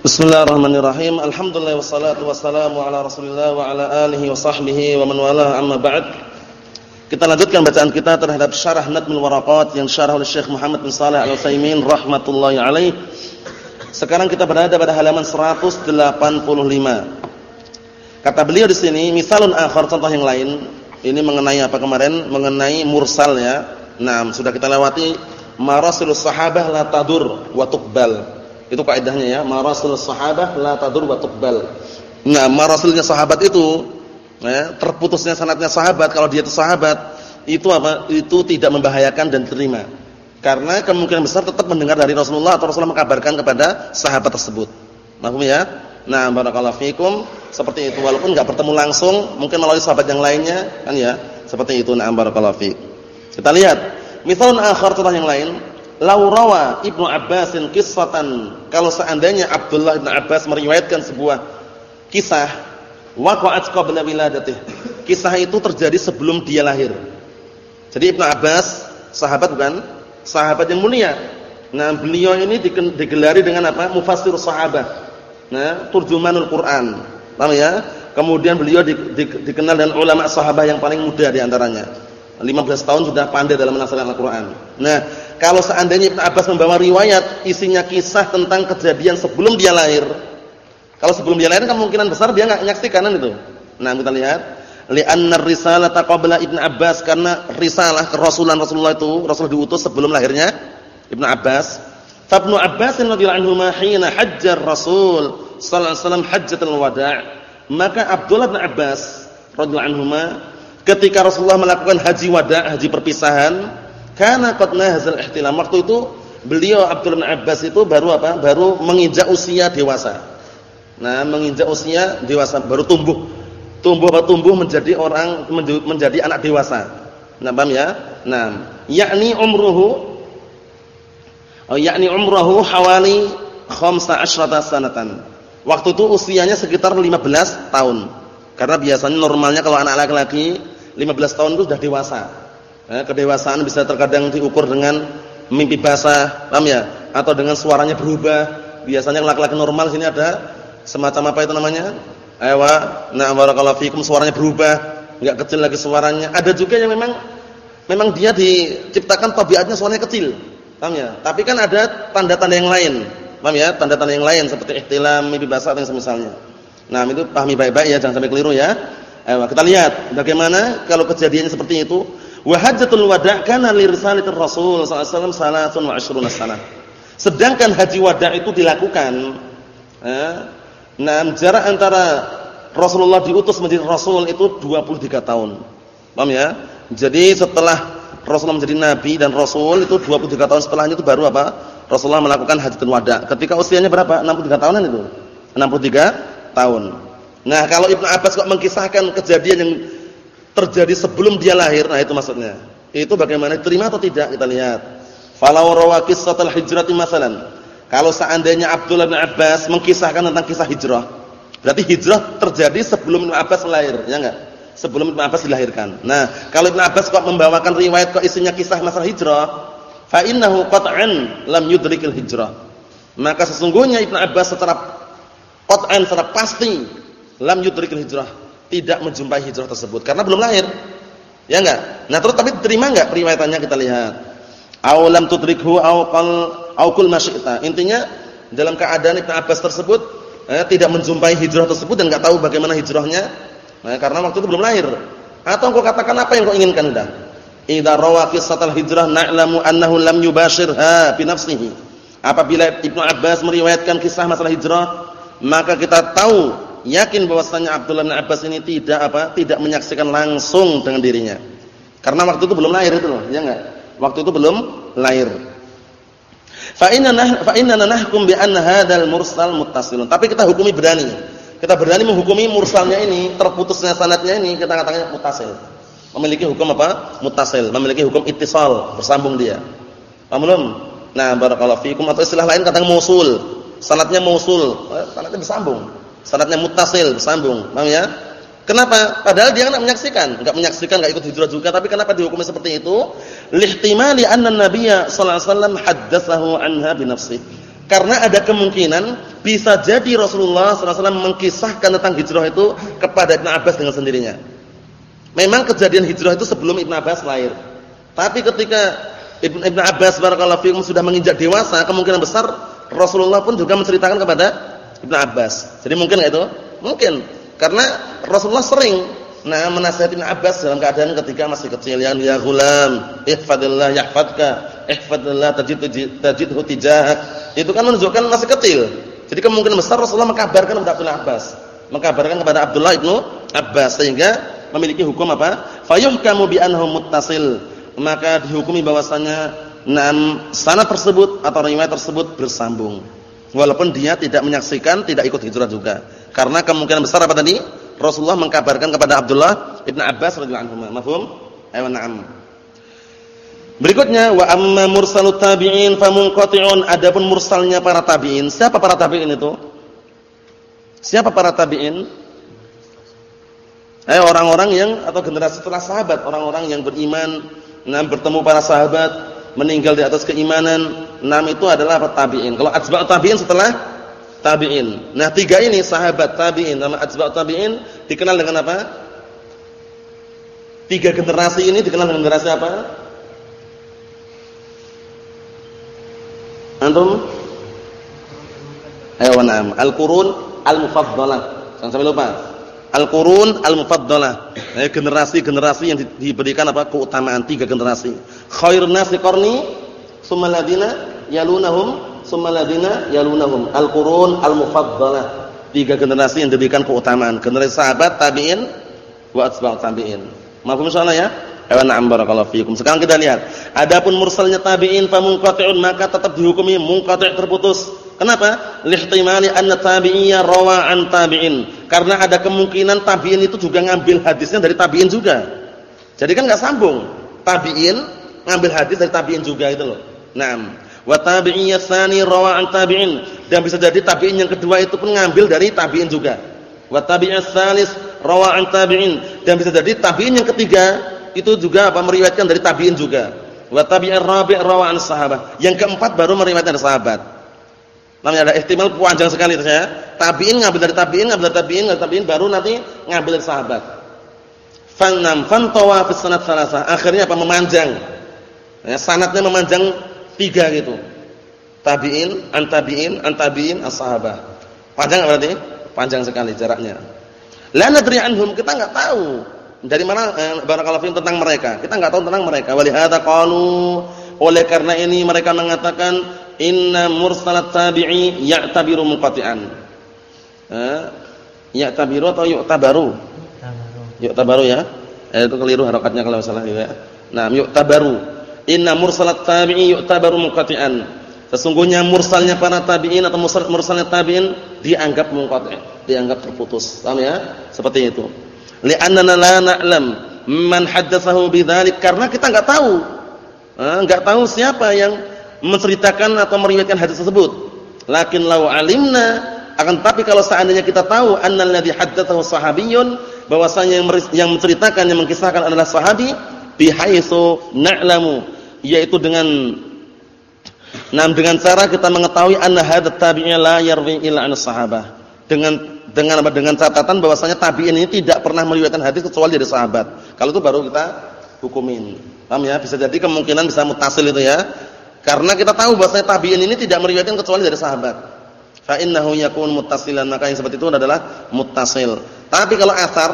Bismillahirrahmanirrahim. Alhamdulillah wassalatu wassalamu ala Rasulillah wa ala alihi wa sahbihi wa man wala amma ba'd. Kita lanjutkan bacaan kita terhadap syarah Nadmul Waraqat yang syarah oleh Syekh Muhammad bin Shalih Al-Utsaimin rahmatullahi alaih. Sekarang kita berada pada halaman 185. Kata beliau di sini, misalun akhar contoh yang lain. Ini mengenai apa kemarin? Mengenai mursal ya. Nah, sudah kita lewati marasilus sahabah la tadur wa tuqbal. Itu kaidahnya ya, marasul sahabah la tadur wa tuqbal. Nah, marasulnya sahabat itu ya, terputusnya sanatnya sahabat kalau dia itu sahabat, itu apa? Itu tidak membahayakan dan terima. Karena kemungkinan besar tetap mendengar dari Rasulullah atau Rasulullah mengabarkan kepada sahabat tersebut. Mahfum ya? Nah, barakallahu fikum. Seperti itu walaupun enggak bertemu langsung, mungkin melalui sahabat yang lainnya, kan ya? Seperti itu. Nah, barakallahu fik. Kita lihat, misalnya akhar contoh yang lain, Laurawa Ibnu Abbasin kisatan kalau seandainya Abdullah Ibnu Abbas meriwayatkan sebuah kisah waqa'at qabla wiladatih. Kisah itu terjadi sebelum dia lahir. Jadi Ibnu Abbas sahabat bukan? Sahabat yang mulia. Nah, beliau ini digelari dengan apa? Mufassir sahabat. Nah, turjumanul Quran. Paham ya? Kemudian beliau di, di, dikenal dengan ulama sahabat yang paling muda di antaranya. 15 tahun sudah pandai dalam menafsirkan Al-Qur'an. Nah, kalau seandainya Ibnu Abbas membawa riwayat isinya kisah tentang kejadian sebelum dia lahir. Kalau sebelum dia lahir kemungkinan besar dia enggak menyaksikan kan itu. Nah, kita lihat li'anna risalata qabla Ibnu Abbas karena risalah kerasulan Rasulullah itu Rasul diutus sebelum lahirnya Ibnu Abbas. Fabnu Abbas radhiyallahu anhu hina hajjar Rasul sallallahu alaihi wasallam hajjatul wada'. Maka Abdullah bin Abbas radhiyallahu anhu ketika Rasulullah melakukan haji wada, haji perpisahan, karena qad nahzal ihtilam. Waktu itu beliau bin Abbas itu baru apa? Baru menginjak usia dewasa. Nah, menginjak usia dewasa, baru tumbuh. Tumbuh apa tumbuh menjadi orang menjadi anak dewasa. Nah, paham ya? Nah, yakni umruhu Oh, yakni umruhu hawali khamsa asyrata sanatan. Waktu itu usianya sekitar 15 tahun. Karena biasanya normalnya kalau anak laki-laki 15 tahun itu sudah dewasa. Eh, kedewasaan bisa terkadang diukur dengan mimpi basah, paham ya? Atau dengan suaranya berubah. Biasanya laki-laki normal sini ada semacam apa itu namanya? Ewa, nah barakallahu fikum suaranya berubah, enggak kecil lagi suaranya. Ada juga yang memang memang dia diciptakan tabiatnya suaranya kecil. Paham ya? Tapi kan ada tanda-tanda yang lain. Paham ya? Tanda-tanda yang lain seperti ihtilam, mimpi basah atau semisalnya. Nah, itu pahami baik-baik ya, jangan sampai keliru ya. Ayo, kita lihat bagaimana kalau kejadiannya seperti itu. Wa hajjatul wada' kana li risalatir Rasul sallallahu alaihi wasallam salatun wa ashruna sanah. Sedangkan haji wada' itu dilakukan eh, nah jarak antara Rasulullah diutus menjadi rasul itu 23 tahun. Paham ya? Jadi setelah Rasulullah menjadi nabi dan rasul itu 23 tahun setelahnya itu baru apa? Rasulullah melakukan hajatul wada'. Ketika usianya berapa? 63 tahunan itu. 63 tahun. Nah, kalau Ibnu Abbas kok mengkisahkan kejadian yang terjadi sebelum dia lahir, nah itu maksudnya. Itu bagaimana terima atau tidak kita lihat. Falau rawa qissatul hijrati masalan. Kalau seandainya Abdullah bin Abbas mengkisahkan tentang kisah hijrah, berarti hijrah terjadi sebelum Ibnu Abbas lahir, ya enggak? Sebelum Ibnu Abbas dilahirkan. Nah, kalau Ibnu Abbas kok membawakan riwayat kok isinya kisah masalah hijrah, fa innahu qat'an lam yudrikil hijrah. Maka sesungguhnya Ibnu Abbas secara qat'an secara pasti lam yudrikil hijrah, tidak menjumpai hijrah tersebut karena belum lahir. Ya enggak? Nah, terus tapi terima enggak riwayatannya kita lihat. Aw lam tudrikhu aw qal. Intinya dalam keadaan Ibnu Abbas tersebut eh, tidak menjumpai hijrah tersebut dan enggak tahu bagaimana hijrahnya. Nah, karena waktu itu belum lahir. Atau engkau katakan apa yang kau inginkan dah? Idza rawa qissatal hijrah na'lamu annahu lam yubashirha bi nafsihi. Apabila Ibnu Abbas meriwayatkan kisah masalah hijrah, maka kita tahu yakin bahwasanya Abdullah bin Abbas ini tidak apa? Tidak menyaksikan langsung dengan dirinya. Karena waktu itu belum lahir itu loh, ya enggak? Waktu itu belum lahir. Fa inna fa inna nahkum bi anna hadzal mursal muttasilun. Tapi kita hukumi berani. Kita berani menghukumi mursalnya ini, terputusnya sanadnya ini kita katakan muttasil. Memiliki hukum apa? Muttasil, memiliki hukum ittisal, bersambung dia. Paham belum? Nah, barakallahu fikum atau istilah lain kata mausul. Sanadnya mausul, eh, sanadnya bersambung. Sanadnya muttasil, bersambung. Paham ya? Kenapa? Padahal dia enggak menyaksikan, enggak menyaksikan, enggak ikut hijrah juga, tapi kenapa dihukumi seperti itu? Lihtimali anna an-nabiyya sallallahu alaihi wasallam haddatsahu anha bi. Karena ada kemungkinan bisa jadi Rasulullah SAW mengkisahkan tentang hijrah itu kepada Ibn Abbas dengan sendirinya. Memang kejadian hijrah itu sebelum Ibn Abbas lahir. Tapi ketika Ibn, Ibn Abbas barakallahu sudah menginjak dewasa, kemungkinan besar Rasulullah pun juga menceritakan kepada Ibn Abbas. Jadi mungkin enggak itu? Mungkin. Karena Rasulullah sering nah menasihati Ibn Abbas dalam keadaan ketika masih kecil. Ya ya gulam ihfadillah yahfadka ihfadillah tajid tajidhu tijahak. Itu kan menunjukkan masih kecil. Jadi kemungkinan besar Rasulullah mengkabarkan kepada Ibn Abbas. Mengkabarkan kepada Abdullah ibnu Abbas sehingga memiliki hukum apa? Fayuhkamu bi annahu muttasil. Maka dihukumi bahwasanya enam sanad tersebut atau riwayat tersebut bersambung walaupun dia tidak menyaksikan tidak ikut hijrah juga karena kemungkinan besar apa tadi Rasulullah mengkabarkan kepada Abdullah Ibn Abbas radhiyallahu anhu. Mafhum? Ayo na'am. Berikutnya wa amma mursalut tabi'in famunqati'un. Adapun mursalnya para tabi'in. Siapa para tabi'in itu? Siapa para tabi'in? Eh orang-orang yang atau generasi setelah sahabat, orang-orang yang beriman, nah bertemu para sahabat, meninggal di atas keimanan. Enam itu adalah tabi'in. Kalau atba'ut tabi'in setelah tabi'in. Nah, tiga ini sahabat tabi'in nama atba'ut tabi'in dikenal dengan apa? Tiga generasi ini dikenal dengan generasi apa? Antum? Ayo na'am. Al-qurun al-mufaddalah. Jangan sampai lupa. Al-qurun al-mufaddalah. Nah, generasi-generasi yang diberikan apa? keutamaan tiga generasi. Khairun nasi qarni, tsumma ladina yalunahum summa ladina yalunahum al-qurun al-mufaddalah. Tiga generasi yang diberikan keutamaan, generasi sahabat, tabi'in wa atba'ut tabi'in. Mafhum insyaallah ya? Ayo na'am barakallahu fiikum. Sekarang kita lihat, adapun mursalnya tabi'in fa munqati'un maka tetap dihukumi munqati' terputus. Kenapa? Lihtimali anna tabi'iyya rawa an tabi'in. Karena ada kemungkinan tabi'in itu juga ngambil hadisnya dari tabi'in juga. Jadi kan enggak sambung. Tabi'in ngambil hadis dari tabi'in juga itu loh. Naam wa tabi'in tsani rawa an tabi'in dan bisa jadi tabi'in yang kedua itu pun ngambil dari tabi'in juga wa tabi'in tsalis rawa an tabi'in dan bisa jadi tabi'in yang ketiga itu juga apa meriwayatkan dari tabi'in juga wa tabi'in rabi' rawa an sahabat yang keempat baru meriwayatkan dari sahabat namanya ada ihtimal panjang sekali ya tabi'in ngambil dari tabi'in ngambil dari tabi'in ngambil dari tabi'in baru nanti ngambil dari sahabat fannam fantawa fi sanad salasa akhirnya apa memanjang ya, sanadnya memanjang Tiga gitu. Tabi'in, antabi'in, antabi'in, as-sahabah. Panjang berarti? Panjang sekali jaraknya. La nadri anhum, kita enggak tahu dari mana eh, barakallahu tentang mereka. Kita enggak tahu tentang mereka. Walihada qalu oleh karena ini mereka mengatakan inna mursalat tabi'i ya'tabiru munqati'an. Eh, ya'tabiru atau yu'tabaru? Yu'tabaru ya. Eh, itu keliru harokatnya kalau salah ya. Nah, yu'tabaru Inna mursalat tabi'i yu'tabaru munqati'an. Sesungguhnya mursalnya para tabi'in atau mursal mursalnya tabi'in dianggap munqati', dianggap terputus. Paham ya? Seperti itu. Li'annana la na'lam man haddatsahu bidzalik karena kita enggak tahu. Enggak tahu siapa yang menceritakan atau meriwayatkan hadis tersebut. Lakin law alimna akan tapi kalau seandainya kita tahu annal ladzi haddatsahu sahabiyyun bahwasanya yang yang menceritakan yang mengkisahkan adalah sahabi bihaitsu na'lamu yaitu dengan nah dengan cara kita mengetahui anna hadat tabi'in la yarwi illa an sahabah. Dengan dengan apa? Dengan catatan bahwasanya tabi'in ini tidak pernah meriwayatkan hadis kecuali dari sahabat. Kalau itu baru kita hukumin. Paham ya? Bisa jadi kemungkinan bisa mutasil itu ya karena kita tahu bahwasanya tabi'in ini tidak meriwayatkan kecuali dari sahabat. Fa innahu yakun muttasilan maka yang seperti itu adalah muttasil. Tapi kalau asar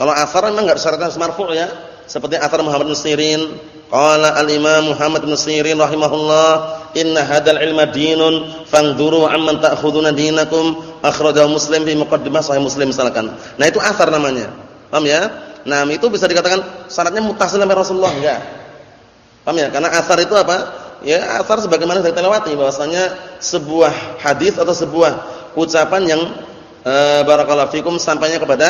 kalau asar memang enggak disyaratkan marfu' ya. Seperti asar Muhammad bin Sirin. Qala al-Imam Muhammad bin Sirin rahimahullah inna hadzal ilma dinun fangduru amman ta'khuduna dinakum akhrajahu Muslim fi muqaddimah sahih Muslim misalkan. Nah itu asar namanya. Paham ya? Nah itu bisa dikatakan syaratnya mutasil sama Rasulullah enggak? Paham ya? Karena asar itu apa ya asar sebagaimana saya lewati bahwasanya sebuah hadis atau sebuah ucapan yang e, barakallahu fikum sampainya kepada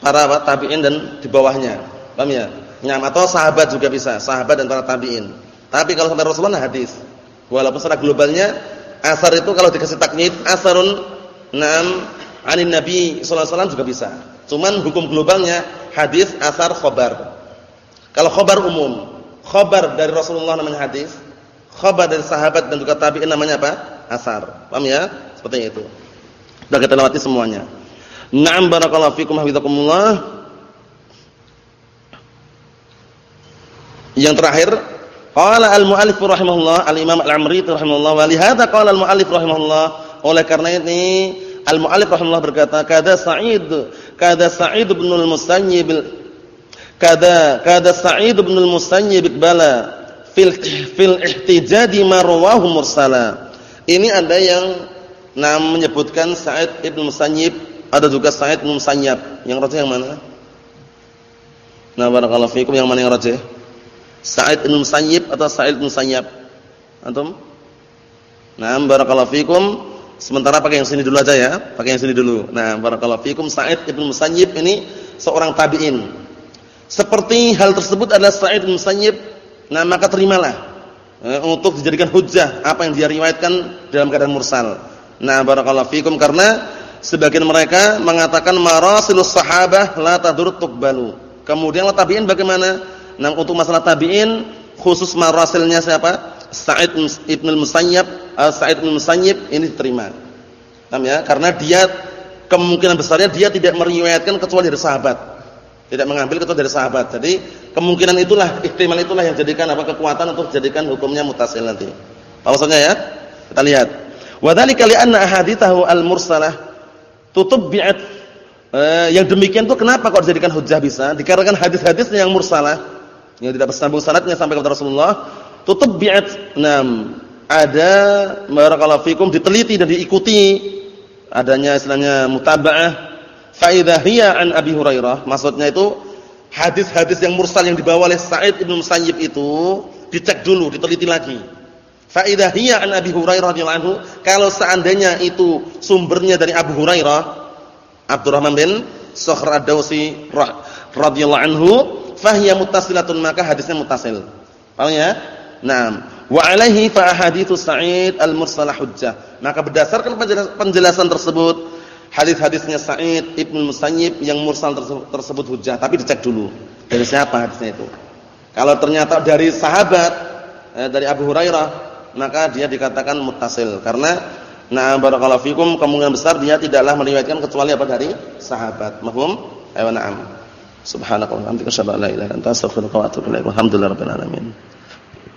para tabi'in dan di bawahnya Paham ya? Nyam atau sahabat juga bisa, sahabat dan para tabi'in. Tapi kalau sampai Rasulullah hadis. Walaupun secara globalnya asar itu kalau dikasih taknyid asarun nam anin Nabi sallallahu alaihi wasallam juga bisa. Cuman hukum globalnya hadis, asar, khobar. Kalau khobar umum, khobar dari Rasulullah namanya hadis, khobar dari sahabat dan juga tabi'in namanya apa? asar. Paham ya? Seperti itu. Sudah kita lewati semuanya. Na'am barakallahu fikum hafizakumullah. Yang terakhir, qala al-mu'allif rahimahullah, al-Imam Al-Amri rahimahullah, wa li hadza qala al-mu'allif rahimahullah, oleh karena ini al-mu'allif rahimahullah berkata, kada Sa'id, kada Sa'id bin al-Musayyib kada kada Sa'id bin al-Musayyib bala fil fil ihtijadi marwahu mursala. Ini ada yang nam menyebutkan Sa'id ibn Musayyib, ada juga Sa'id bin Musayyab. Yang rajih yang mana? Nah, barakallahu fikum yang mana yang rajih? Sa'id bin Musayyib atau Sa'id bin Musayyab? Antum? Nah, barakallahu fikum. Sementara pakai yang sini dulu aja ya, pakai yang sini dulu. Nah, barakallahu fikum Sa'id bin Musayyib ini seorang tabi'in. Seperti hal tersebut adalah Sa'id bin Musayyib, nah maka terimalah eh, untuk dijadikan hujjah apa yang dia riwayatkan dalam keadaan mursal. Nah, barakallahu fikum karena sebagian mereka mengatakan marasilus sahabah la tadur tuqbalu. Kemudian tabi'in bagaimana? Nah, untuk masalah tabi'in khusus marasilnya siapa? Sa'id ibn al-Musayyab, uh, Sa'id ibn al-Musayyib ini diterima. Paham ya? Karena dia kemungkinan besarnya dia tidak meriwayatkan kecuali dari sahabat. Tidak mengambil kecuali dari sahabat. Jadi, kemungkinan itulah, ihtimal itulah yang jadikan apa kekuatan untuk jadikan hukumnya mutasil nanti. Maksudnya ya? Kita lihat. Wa dzalika li'anna ahaditsahu al-mursalah tutubbi'at eh, yang demikian tuh kenapa kok dijadikan hujjah bisa? Dikarenakan hadis-hadisnya yang mursalah yang tidak bersambung sanadnya sampai kepada Rasulullah tutubbi'at nam ada barakallahu fikum diteliti dan diikuti adanya istilahnya mutaba'ah fa idza hiya an Abi Hurairah maksudnya itu hadis-hadis yang mursal yang dibawa oleh Sa'id bin Musayyib itu dicek dulu diteliti lagi Fa idza hiya an Abi Hurairah radhiyallahu anhu, kalau seandainya itu sumbernya dari Abu Hurairah, Abdurrahman bin Sakhr ad-Dausi radhiyallahu anhu, fahiya muttasilatun maka hadisnya muttasil. Paham ya? Naam. Wa alaihi fa ahaditsu Sa'id al-mursalah hujjah. Maka berdasarkan penjelasan tersebut, hadis-hadisnya Sa'id Ibnu Musayyib yang mursal tersebut, tersebut hujjah, tapi dicek dulu dari siapa hadisnya itu. Kalau ternyata dari sahabat eh, dari Abu Hurairah maka dia dikatakan muttasil karena nah barakallahu fikum kemungkinan besar dia tidaklah meriwayatkan kecuali apa dari sahabat. Mahum? Ayo na'am. Subhanakallahumma wa bihamdika la ilaha anta.